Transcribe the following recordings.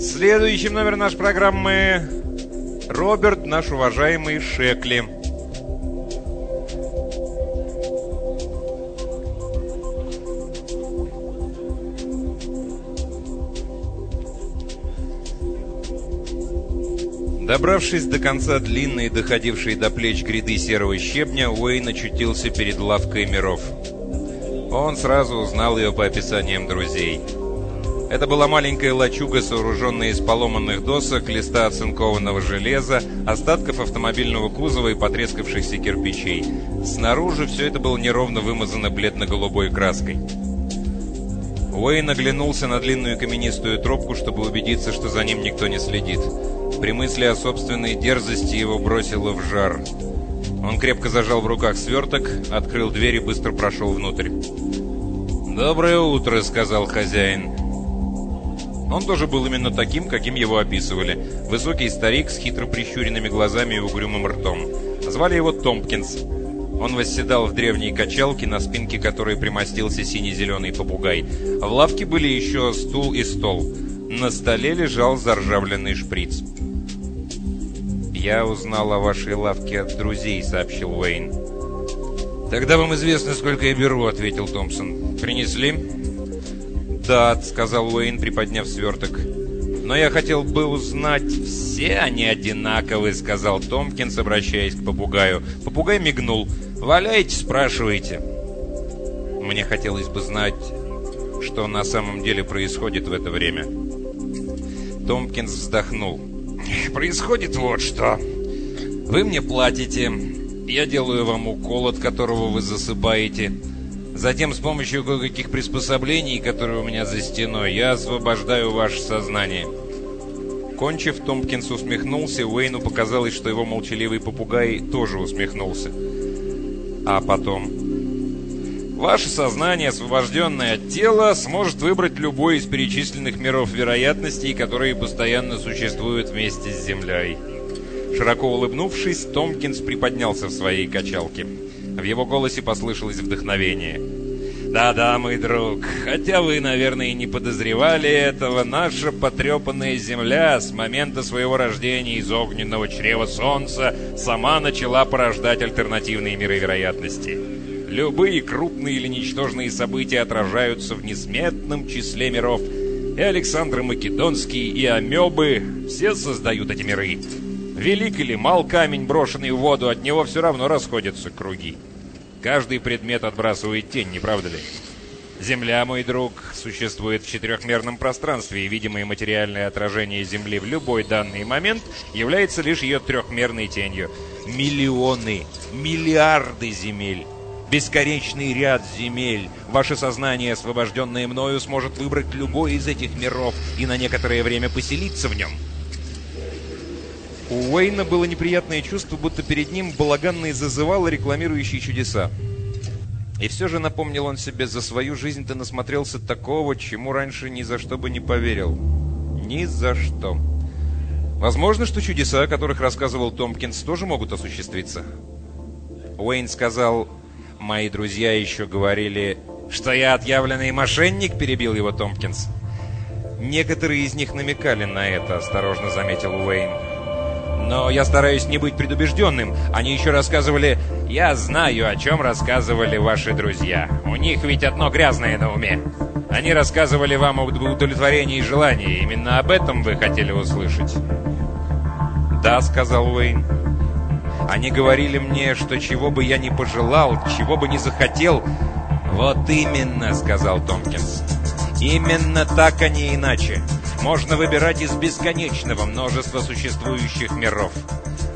Следующим номер нашей программы Роберт, наш уважаемый Шекли. Добравшись до конца длинной, доходившей до плеч гряды серого щебня, Уэйн очутился перед лавкой миров. Он сразу узнал ее по описаниям друзей. Это была маленькая лачуга, сооруженная из поломанных досок, листа оцинкованного железа, остатков автомобильного кузова и потрескавшихся кирпичей. Снаружи все это было неровно вымазано бледно-голубой краской. Уэйн оглянулся на длинную каменистую тропку, чтобы убедиться, что за ним никто не следит. При мысли о собственной дерзости его бросило в жар. Он крепко зажал в руках сверток, открыл дверь и быстро прошел внутрь. «Доброе утро», — сказал хозяин. Он тоже был именно таким, каким его описывали. Высокий старик с хитро прищуренными глазами и угрюмым ртом. Звали его Томпкинс. Он восседал в древней качалке, на спинке которой примостился сине-зеленый попугай. В лавке были еще стул и стол. На столе лежал заржавленный шприц. «Я узнал о вашей лавке от друзей», — сообщил Уэйн. «Тогда вам известно, сколько я беру», — ответил Томпсон. «Принесли?» «Да», — сказал Уэйн, приподняв сверток. «Но я хотел бы узнать, все они одинаковые», — сказал Томпкинс, обращаясь к попугаю. Попугай мигнул. «Валяйте, спрашивайте». Мне хотелось бы знать, что на самом деле происходит в это время. Томпкинс вздохнул. Происходит вот что. Вы мне платите, я делаю вам укол, от которого вы засыпаете. Затем с помощью кое-каких приспособлений, которые у меня за стеной, я освобождаю ваше сознание. Кончив, Томпкинс усмехнулся, Уэйну показалось, что его молчаливый попугай тоже усмехнулся. А потом... Ваше сознание, освобожденное от тела, сможет выбрать любой из перечисленных миров вероятностей, которые постоянно существуют вместе с Землей. Широко улыбнувшись, Томпкинс приподнялся в своей качалке. В его голосе послышалось вдохновение. «Да-да, мой друг, хотя вы, наверное, и не подозревали этого, наша потрепанная Земля с момента своего рождения из огненного чрева Солнца сама начала порождать альтернативные миры вероятности». Любые крупные или ничтожные события отражаются в несметном числе миров. И Александр Македонский, и Амебы все создают эти миры. Велик или мал камень, брошенный в воду, от него все равно расходятся круги. Каждый предмет отбрасывает тень, не правда ли? Земля, мой друг, существует в четырехмерном пространстве, и видимое материальное отражение Земли в любой данный момент является лишь ее трехмерной тенью. Миллионы, миллиарды земель бесконечный ряд земель. Ваше сознание, освобожденное мною, сможет выбрать любой из этих миров и на некоторое время поселиться в нем. У Уэйна было неприятное чувство, будто перед ним балаганный зазывал, рекламирующий чудеса. И все же напомнил он себе, за свою жизнь ты насмотрелся такого, чему раньше ни за что бы не поверил. Ни за что. Возможно, что чудеса, о которых рассказывал Томпкинс, тоже могут осуществиться. Уэйн сказал, Мои друзья еще говорили, что я отъявленный мошенник, перебил его Томпкинс. Некоторые из них намекали на это, осторожно заметил Уэйн. Но я стараюсь не быть предубежденным. Они еще рассказывали... Я знаю, о чем рассказывали ваши друзья. У них ведь одно грязное на уме. Они рассказывали вам об удовлетворении желаний. Именно об этом вы хотели услышать. «Да», — сказал Уэйн. Они говорили мне, что чего бы я ни пожелал, чего бы ни захотел... «Вот именно», — сказал Томпкинс. «Именно так, а не иначе. Можно выбирать из бесконечного множества существующих миров.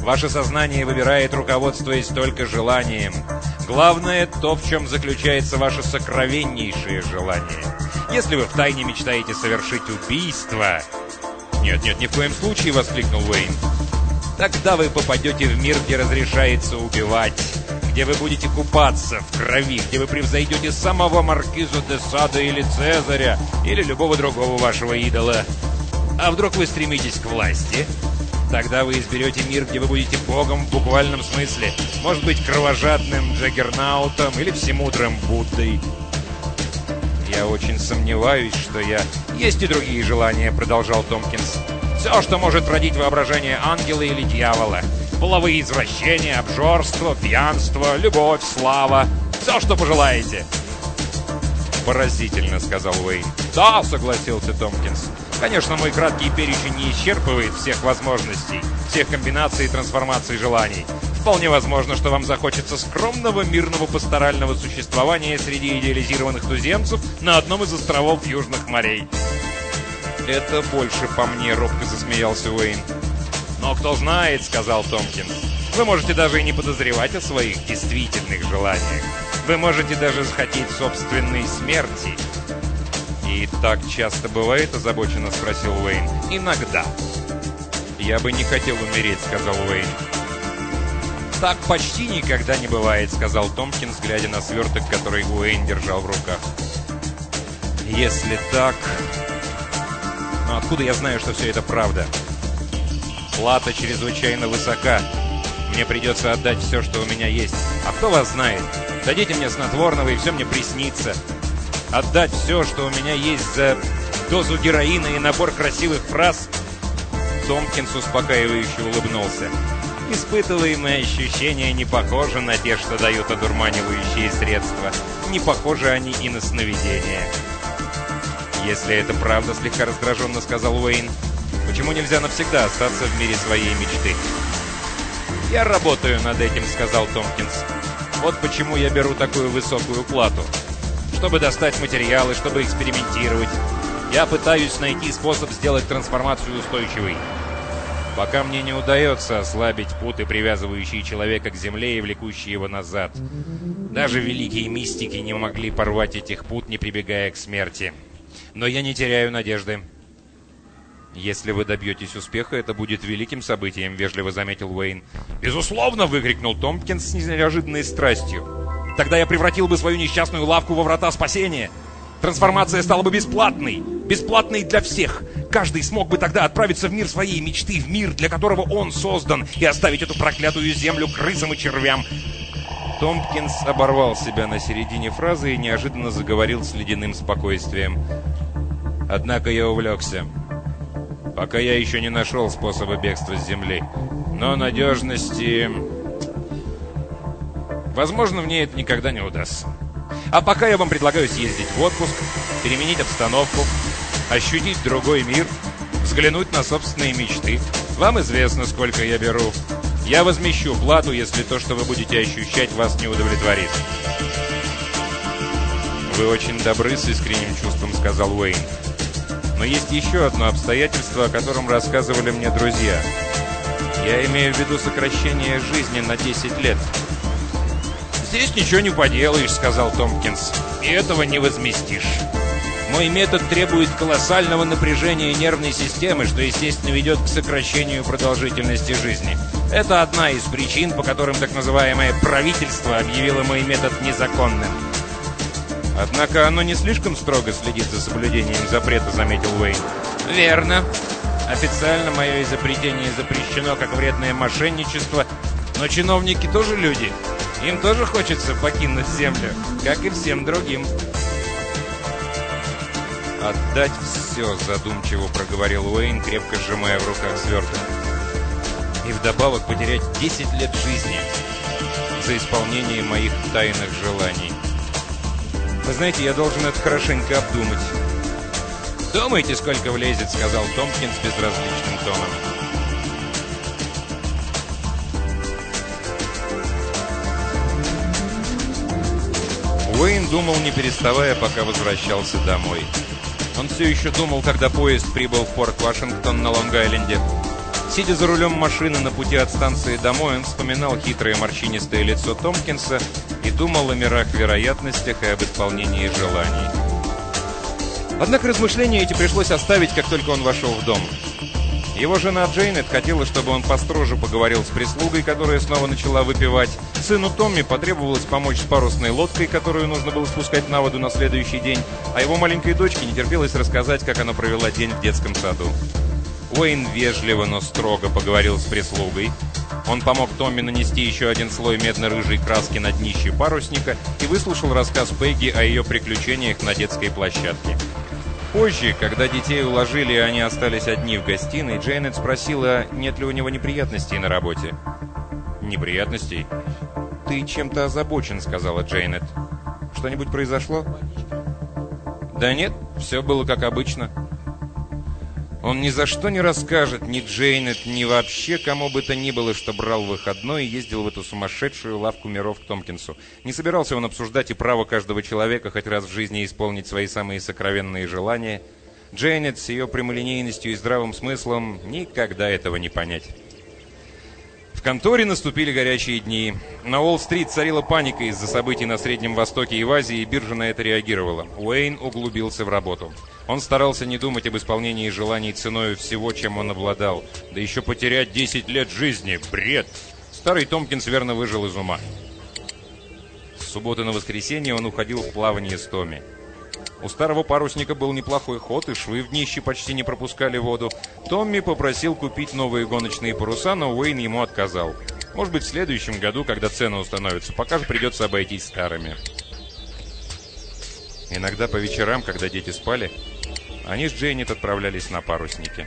Ваше сознание выбирает, руководствуясь только желанием. Главное — то, в чем заключается ваше сокровеннейшее желание. Если вы втайне мечтаете совершить убийство... «Нет-нет, ни в коем случае!» — воскликнул Уэйн. Тогда вы попадете в мир, где разрешается убивать, где вы будете купаться в крови, где вы превзойдете самого Маркиза де Сада или Цезаря, или любого другого вашего идола. А вдруг вы стремитесь к власти? Тогда вы изберете мир, где вы будете богом в буквальном смысле. Может быть, кровожадным Джаггернаутом или всемудрым Буддой. «Я очень сомневаюсь, что я...» «Есть и другие желания», — продолжал Томпкинс. «Все, что может родить воображение ангела или дьявола. Половые извращения, обжорство, пьянство, любовь, слава. Все, что пожелаете». «Поразительно», — сказал Уэйн. «Да», — согласился Томпкинс. «Конечно, мой краткий перечень не исчерпывает всех возможностей, всех комбинаций и трансформаций желаний. Вполне возможно, что вам захочется скромного, мирного пасторального существования среди идеализированных туземцев на одном из островов Южных морей». «Это больше по мне», — робко засмеялся Уэйн. «Но кто знает», — сказал Томпкинс. «Вы можете даже и не подозревать о своих действительных желаниях. Вы можете даже захотеть собственной смерти. «И так часто бывает?» – озабоченно спросил Уэйн. «Иногда». «Я бы не хотел умереть», – сказал Уэйн. «Так почти никогда не бывает», – сказал Томпкинс, глядя на сверток, который Уэйн держал в руках. «Если так...» «Но откуда я знаю, что все это правда?» «Плата чрезвычайно высока. Мне придется отдать все, что у меня есть. А кто вас знает? Дадите мне снотворного, и все мне приснится. Отдать все, что у меня есть за дозу героина и набор красивых фраз. Томпкинс успокаивающе улыбнулся. Испытываемые ощущения не похожи на те, что дают одурманивающие средства. Не похожи они и на сновидения. «Если это правда», — слегка раздраженно сказал Уэйн, «почему нельзя навсегда остаться в мире своей мечты?» «Я работаю над этим», — сказал Томпкинс. Вот почему я беру такую высокую плату. Чтобы достать материалы, чтобы экспериментировать. Я пытаюсь найти способ сделать трансформацию устойчивой. Пока мне не удается ослабить путы, привязывающие человека к земле и влекущие его назад. Даже великие мистики не могли порвать этих пут, не прибегая к смерти. Но я не теряю надежды. «Если вы добьетесь успеха, это будет великим событием», — вежливо заметил Уэйн. «Безусловно!» — выкрикнул Томпкинс с неожиданной страстью. «Тогда я превратил бы свою несчастную лавку во врата спасения. Трансформация стала бы бесплатной. Бесплатной для всех. Каждый смог бы тогда отправиться в мир своей мечты, в мир, для которого он создан, и оставить эту проклятую землю крысам и червям». Томпкинс оборвал себя на середине фразы и неожиданно заговорил с ледяным спокойствием. «Однако я увлекся». Пока я еще не нашел способа бегства с Земли. Но надежности... Возможно, мне это никогда не удастся. А пока я вам предлагаю съездить в отпуск, переменить обстановку, ощутить другой мир, взглянуть на собственные мечты. Вам известно, сколько я беру. Я возмещу плату, если то, что вы будете ощущать, вас не удовлетворит. «Вы очень добры с искренним чувством», — сказал Уэйн. Но есть еще одно обстоятельство, о котором рассказывали мне друзья. Я имею в виду сокращение жизни на 10 лет. «Здесь ничего не поделаешь», — сказал Томпкинс. «И этого не возместишь. Мой метод требует колоссального напряжения нервной системы, что, естественно, ведет к сокращению продолжительности жизни. Это одна из причин, по которым так называемое правительство объявило мой метод незаконным. Однако оно не слишком строго следит за соблюдением запрета, заметил Уэйн. Верно. Официально мое изобретение запрещено как вредное мошенничество, но чиновники тоже люди. Им тоже хочется покинуть землю, как и всем другим. «Отдать все», — задумчиво проговорил Уэйн, крепко сжимая в руках сверток. «И вдобавок потерять 10 лет жизни за исполнение моих тайных желаний». Вы знаете, я должен это хорошенько обдумать. «Думайте, сколько влезет», — сказал Томпкинс безразличным тоном. Уэйн думал, не переставая, пока возвращался домой. Он все еще думал, когда поезд прибыл в порт Вашингтон на Лонг-Айленде. Сидя за рулем машины на пути от станции домой, он вспоминал хитрое морщинистое лицо Томпкинса и думал о мирах вероятностях и об исполнении желаний. Однако размышления эти пришлось оставить, как только он вошел в дом. Его жена Джейнет хотела, чтобы он построже поговорил с прислугой, которая снова начала выпивать. Сыну Томми потребовалось помочь с парусной лодкой, которую нужно было спускать на воду на следующий день, а его маленькой дочке не терпелось рассказать, как она провела день в детском саду. Уэйн вежливо, но строго поговорил с прислугой. Он помог Томми нанести еще один слой медно-рыжей краски на днище парусника и выслушал рассказ Пегги о ее приключениях на детской площадке. Позже, когда детей уложили и они остались одни в гостиной, Джейнет спросила, нет ли у него неприятностей на работе. «Неприятностей?» «Ты чем-то озабочен», — сказала Джейнет. «Что-нибудь произошло?» «Да нет, все было как обычно». Он ни за что не расскажет ни Джейнет, ни вообще кому бы то ни было, что брал выходной и ездил в эту сумасшедшую лавку миров к Томпкинсу. Не собирался он обсуждать и право каждого человека хоть раз в жизни исполнить свои самые сокровенные желания. Джейнет с ее прямолинейностью и здравым смыслом никогда этого не понять. Конторе наступили горячие дни. На Уолл-стрит царила паника из-за событий на Среднем Востоке и в Азии, и биржа на это реагировала. Уэйн углубился в работу. Он старался не думать об исполнении желаний ценой всего, чем он обладал. Да еще потерять 10 лет жизни. Бред! Старый Томкинс верно выжил из ума. С субботы на воскресенье он уходил в плавание с Томми. У старого парусника был неплохой ход, и швы в днище почти не пропускали воду. Томми попросил купить новые гоночные паруса, но Уэйн ему отказал. Может быть, в следующем году, когда цены установятся, пока же придется обойтись старыми. Иногда по вечерам, когда дети спали, они с Джейнет отправлялись на парусники.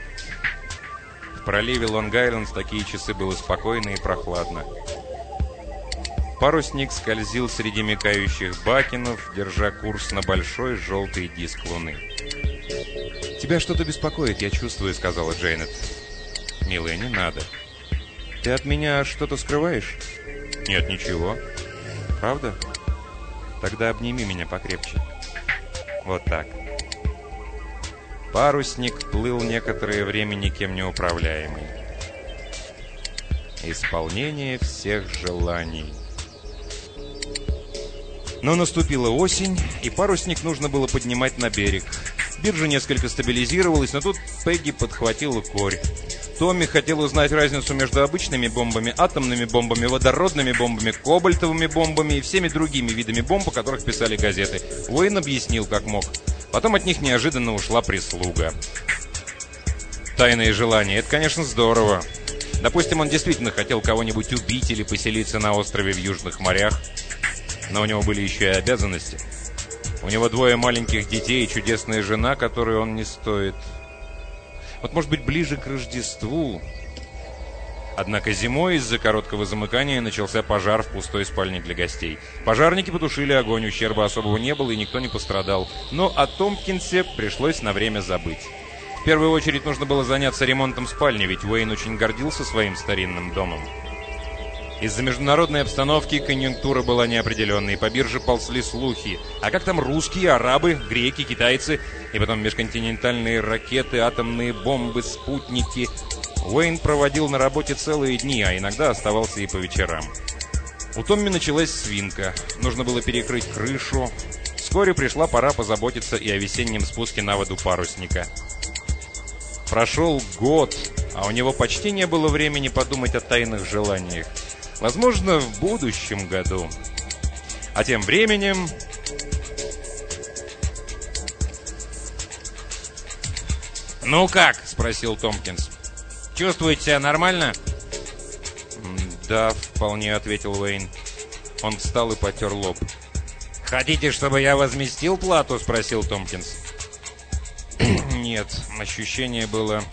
В проливе Лонг-Айленд такие часы было спокойно и прохладно. Парусник скользил среди мекающих бакенов, держа курс на большой желтый диск луны. «Тебя что-то беспокоит, я чувствую», — сказала Джейнет. «Милая, не надо. Ты от меня что-то скрываешь?» «Нет, ничего». «Правда? Тогда обними меня покрепче». «Вот так». Парусник плыл некоторое время никем не управляемый. Исполнение всех желаний. Но наступила осень, и парусник нужно было поднимать на берег. Биржа несколько стабилизировалась, но тут Пегги подхватила корь. Томми хотел узнать разницу между обычными бомбами, атомными бомбами, водородными бомбами, кобальтовыми бомбами и всеми другими видами бомб, о которых писали газеты. Уэйн объяснил, как мог. Потом от них неожиданно ушла прислуга. Тайные желания — это, конечно, здорово. Допустим, он действительно хотел кого-нибудь убить или поселиться на острове в Южных морях. Но у него были еще и обязанности. У него двое маленьких детей и чудесная жена, которую он не стоит. Вот, может быть, ближе к Рождеству. Однако зимой из-за короткого замыкания начался пожар в пустой спальне для гостей. Пожарники потушили огонь, ущерба особого не было и никто не пострадал. Но о Томпкинсе пришлось на время забыть. В первую очередь нужно было заняться ремонтом спальни, ведь Уэйн очень гордился своим старинным домом. Из-за международной обстановки конъюнктура была неопределенной, по бирже ползли слухи. А как там русские, арабы, греки, китайцы, и потом межконтинентальные ракеты, атомные бомбы, спутники. Уэйн проводил на работе целые дни, а иногда оставался и по вечерам. У Томми началась свинка. Нужно было перекрыть крышу. Вскоре пришла пора позаботиться и о весеннем спуске на воду парусника. Прошел год, а у него почти не было времени подумать о тайных желаниях. Возможно, в будущем году. А тем временем... «Ну как?» – спросил Томпкинс. «Чувствуете себя нормально?» «Да, вполне», – ответил Уэйн. Он встал и потер лоб. «Хотите, чтобы я возместил плату?» – спросил Томпкинс. «Нет, ощущение было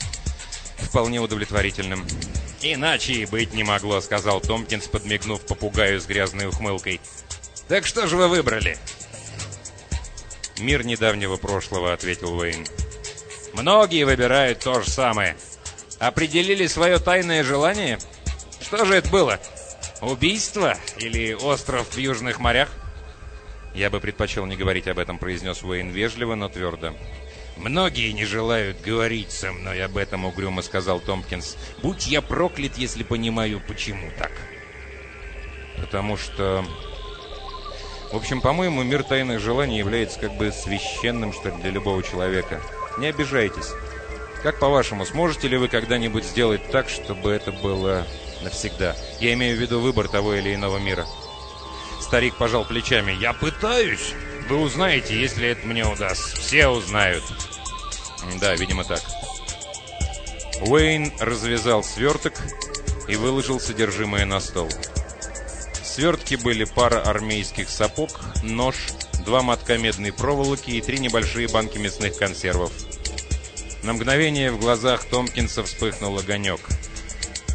вполне удовлетворительным». «Иначе и быть не могло», — сказал Томпкинс, подмигнув попугаю с грязной ухмылкой. «Так что же вы выбрали?» «Мир недавнего прошлого», — ответил Уэйн. «Многие выбирают то же самое. Определили свое тайное желание? Что же это было? Убийство или остров в Южных морях?» «Я бы предпочел не говорить об этом», — произнес Уэйн вежливо, но твердо. «Многие не желают говорить со мной об этом», — угрюмо сказал Томпкинс. «Будь я проклят, если понимаю, почему так». «Потому что...» В общем, по-моему, мир тайных желаний является как бы священным, что ли, для любого человека. Не обижайтесь. Как по-вашему, сможете ли вы когда-нибудь сделать так, чтобы это было навсегда? Я имею в виду выбор того или иного мира. Старик пожал плечами. «Я пытаюсь. Вы узнаете, если это мне удастся. Все узнают». «Да, видимо так». Уэйн развязал сверток и выложил содержимое на стол. Свертки были пара армейских сапог, нож, два мотка медной проволоки и три небольшие банки мясных консервов. На мгновение в глазах Томпкинса вспыхнул огонек.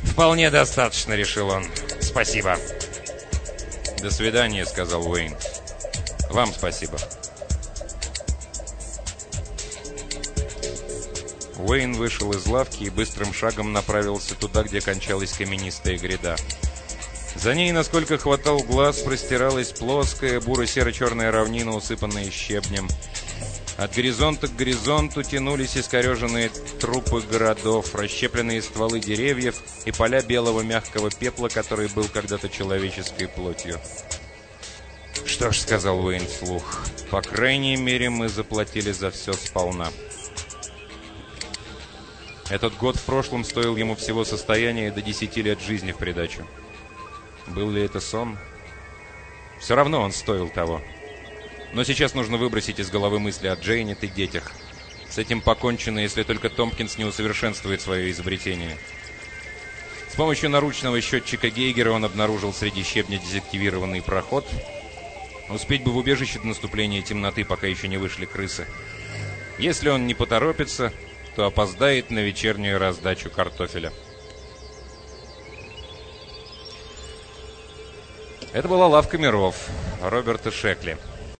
«Вполне достаточно», — решил он. «Спасибо». «До свидания», — сказал Уэйн. «Вам спасибо». Уэйн вышел из лавки и быстрым шагом направился туда, где кончалась каменистая гряда. За ней, насколько хватал глаз, простиралась плоская буро-серо-черная равнина, усыпанная щебнем. От горизонта к горизонту тянулись искореженные трупы городов, расщепленные стволы деревьев и поля белого мягкого пепла, который был когда-то человеческой плотью. «Что ж», — сказал Уэйн вслух, — «по крайней мере мы заплатили за все сполна». Этот год в прошлом стоил ему всего состояния до 10 лет жизни в придачу. Был ли это сон? Все равно он стоил того. Но сейчас нужно выбросить из головы мысли о Джейнет и детях. С этим покончено, если только Томпкинс не усовершенствует свое изобретение. С помощью наручного счетчика Гейгера он обнаружил среди щебня дезактивированный проход. Успеть бы в убежище до наступления темноты, пока еще не вышли крысы. Если он не поторопится, то опоздает на вечернюю раздачу картофеля. Это была лавка миров Роберта Шекли.